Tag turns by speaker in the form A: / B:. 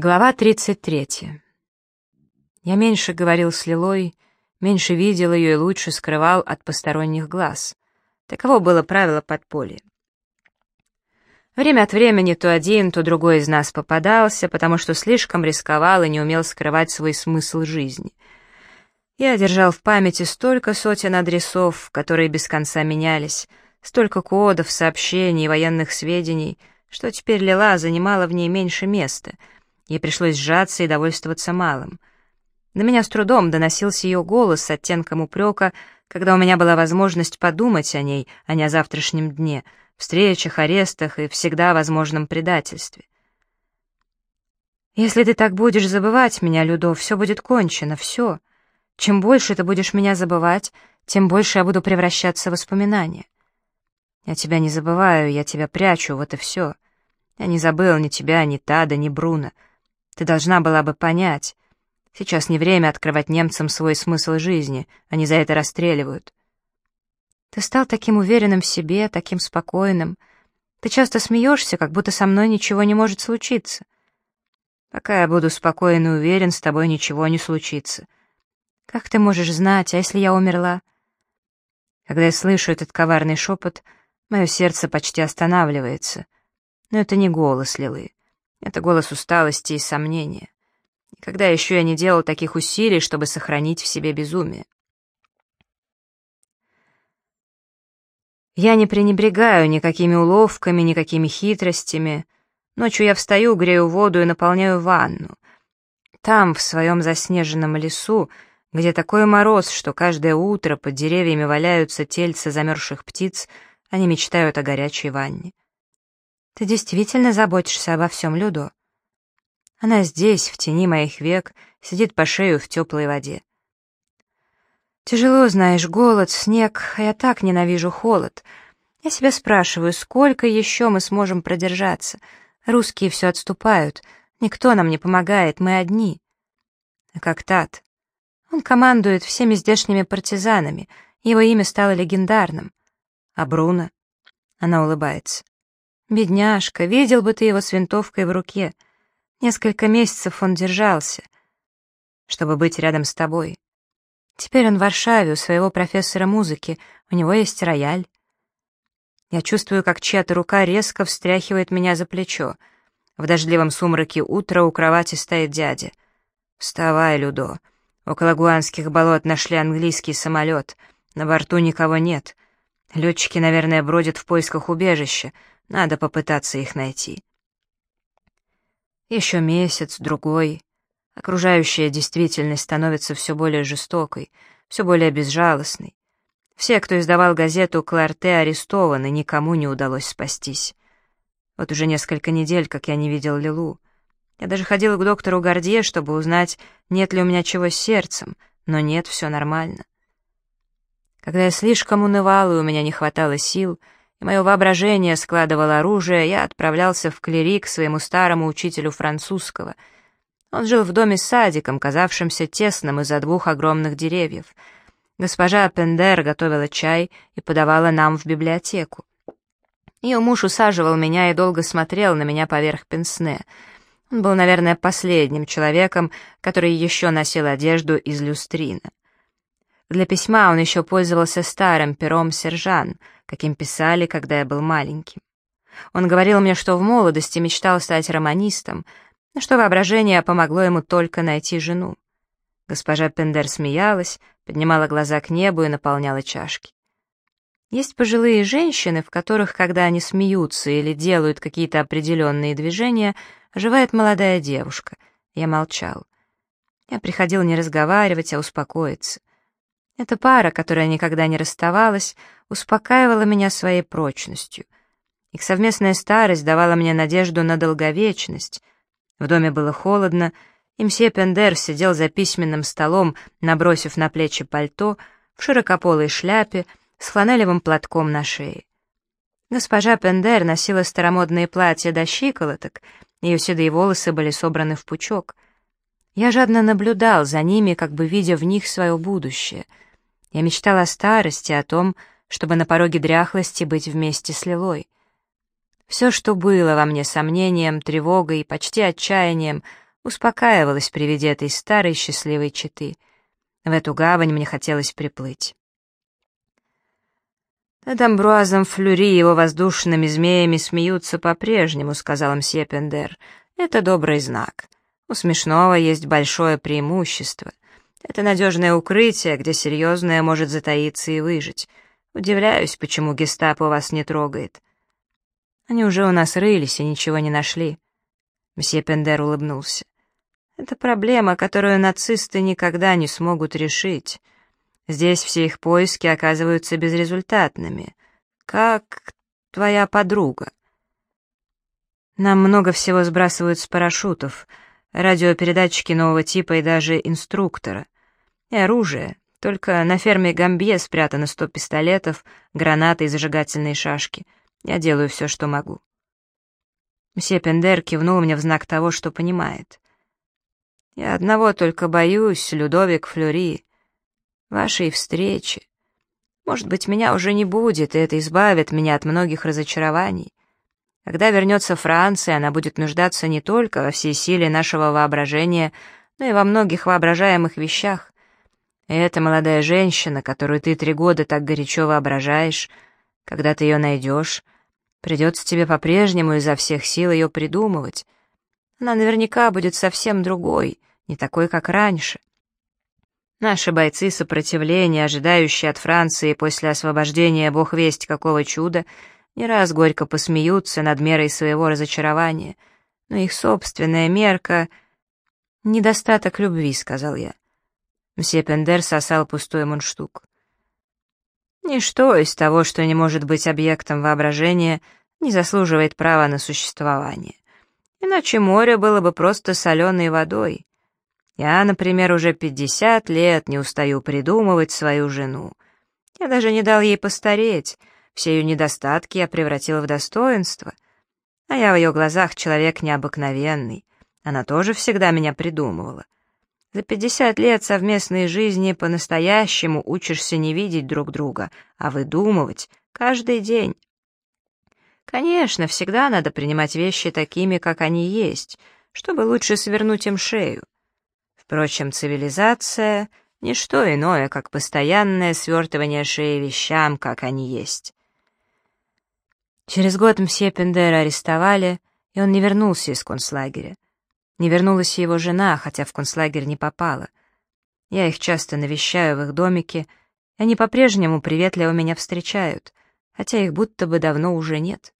A: Глава 33. Я меньше говорил с Лилой, меньше видел ее и лучше скрывал от посторонних глаз. Таково было правило подполья. Время от времени то один, то другой из нас попадался, потому что слишком рисковал и не умел скрывать свой смысл жизни. Я держал в памяти столько сотен адресов, которые без конца менялись, столько кодов, сообщений и военных сведений, что теперь Лила занимала в ней меньше места — Ей пришлось сжаться и довольствоваться малым. До меня с трудом доносился ее голос с оттенком упрека, когда у меня была возможность подумать о ней, а не о завтрашнем дне, встречах, арестах и всегда возможном предательстве. «Если ты так будешь забывать меня, Людо, все будет кончено, все. Чем больше ты будешь меня забывать, тем больше я буду превращаться в воспоминания. Я тебя не забываю, я тебя прячу, вот и все. Я не забыл ни тебя, ни Тада, ни Бруно. Ты должна была бы понять. Сейчас не время открывать немцам свой смысл жизни, они за это расстреливают. Ты стал таким уверенным в себе, таким спокойным. Ты часто смеешься, как будто со мной ничего не может случиться. Пока я буду спокоен и уверен, с тобой ничего не случится. Как ты можешь знать, а если я умерла? Когда я слышу этот коварный шепот, мое сердце почти останавливается. Но это не голос Лилы. Это голос усталости и сомнения. Никогда еще я не делал таких усилий, чтобы сохранить в себе безумие. Я не пренебрегаю никакими уловками, никакими хитростями. Ночью я встаю, грею воду и наполняю ванну. Там, в своем заснеженном лесу, где такой мороз, что каждое утро под деревьями валяются тельца замерзших птиц, они мечтают о горячей ванне. Ты действительно заботишься обо всем, Людо? Она здесь, в тени моих век, сидит по шею в теплой воде. Тяжело, знаешь, голод, снег, а я так ненавижу холод. Я себя спрашиваю, сколько еще мы сможем продержаться? Русские все отступают, никто нам не помогает, мы одни. А как Тат? Он командует всеми здешними партизанами, его имя стало легендарным. А Бруно? Она улыбается. Бедняжка, видел бы ты его с винтовкой в руке. Несколько месяцев он держался, чтобы быть рядом с тобой. Теперь он в Варшаве у своего профессора музыки, у него есть рояль. Я чувствую, как чья-то рука резко встряхивает меня за плечо. В дождливом сумраке утра у кровати стоит дядя. «Вставай, Людо. Около Гуанских болот нашли английский самолет. На борту никого нет. Летчики, наверное, бродят в поисках убежища. Надо попытаться их найти. Еще месяц, другой. Окружающая действительность становится все более жестокой, все более безжалостной. Все, кто издавал газету «Кларте» арестованы, никому не удалось спастись. Вот уже несколько недель, как я не видел Лилу. Я даже ходил к доктору Гордье, чтобы узнать, нет ли у меня чего с сердцем, но нет, все нормально. Когда я слишком унывал, и у меня не хватало сил — и мое воображение складывало оружие, я отправлялся в клерик к своему старому учителю французского. Он жил в доме с садиком, казавшимся тесным из-за двух огромных деревьев. Госпожа Пендер готовила чай и подавала нам в библиотеку. Ее муж усаживал меня и долго смотрел на меня поверх пенсне. Он был, наверное, последним человеком, который еще носил одежду из люстрина. Для письма он еще пользовался старым пером сержан, каким писали, когда я был маленьким. Он говорил мне, что в молодости мечтал стать романистом, но что воображение помогло ему только найти жену. Госпожа Пендер смеялась, поднимала глаза к небу и наполняла чашки. Есть пожилые женщины, в которых, когда они смеются или делают какие-то определенные движения, оживает молодая девушка. Я молчал. Я приходил не разговаривать, а успокоиться. Эта пара, которая никогда не расставалась, успокаивала меня своей прочностью. Их совместная старость давала мне надежду на долговечность. В доме было холодно, и мсье Пендер сидел за письменным столом, набросив на плечи пальто, в широкополой шляпе, с фланелевым платком на шее. Госпожа Пендер носила старомодные платья до щиколоток, ее седые волосы были собраны в пучок. Я жадно наблюдал за ними, как бы видя в них свое будущее — я мечтала о старости, о том, чтобы на пороге дряхлости быть вместе с Лилой. Все, что было во мне сомнением, тревогой и почти отчаянием, успокаивалась при виде этой старой счастливой четы. В эту гавань мне хотелось приплыть. «Над Амбруазом Флюри его воздушными змеями смеются по-прежнему», — сказал мсье Пендер. «Это добрый знак. У смешного есть большое преимущество. Это надежное укрытие, где серьезное может затаиться и выжить. Удивляюсь, почему гестапо вас не трогает. Они уже у нас рылись и ничего не нашли. Мсье Пендер улыбнулся. Это проблема, которую нацисты никогда не смогут решить. Здесь все их поиски оказываются безрезультатными. Как твоя подруга? Нам много всего сбрасывают с парашютов, радиопередатчики нового типа и даже инструктора. И оружие. Только на ферме Гамбье спрятано сто пистолетов, гранаты и зажигательные шашки. Я делаю все, что могу. Мсье Пендер кивнул мне в знак того, что понимает. Я одного только боюсь, Людовик Флюри, вашей встречи. Может быть, меня уже не будет, и это избавит меня от многих разочарований. Когда вернется Франция, она будет нуждаться не только во всей силе нашего воображения, но и во многих воображаемых вещах. Эта молодая женщина, которую ты три года так горячо воображаешь, когда ты ее найдешь, придется тебе по-прежнему изо всех сил ее придумывать. Она наверняка будет совсем другой, не такой, как раньше. Наши бойцы сопротивления, ожидающие от Франции после освобождения бог весть какого чуда, не раз горько посмеются над мерой своего разочарования, но их собственная мерка — недостаток любви, — сказал я. Мсье Пендер сосал пустой мундштук. Ничто из того, что не может быть объектом воображения, не заслуживает права на существование. Иначе море было бы просто соленой водой. Я, например, уже пятьдесят лет не устаю придумывать свою жену. Я даже не дал ей постареть, все ее недостатки я превратил в достоинство. А я в ее глазах человек необыкновенный. Она тоже всегда меня придумывала. За пятьдесят лет совместной жизни по-настоящему учишься не видеть друг друга, а выдумывать каждый день. Конечно, всегда надо принимать вещи такими, как они есть, чтобы лучше свернуть им шею. Впрочем, цивилизация — ничто иное, как постоянное свертывание шеи вещам, как они есть. Через год мсье Пендера арестовали, и он не вернулся из концлагеря. Не вернулась его жена, хотя в концлагерь не попала. Я их часто навещаю в их домике, и они по-прежнему приветливо меня встречают, хотя их будто бы давно уже нет.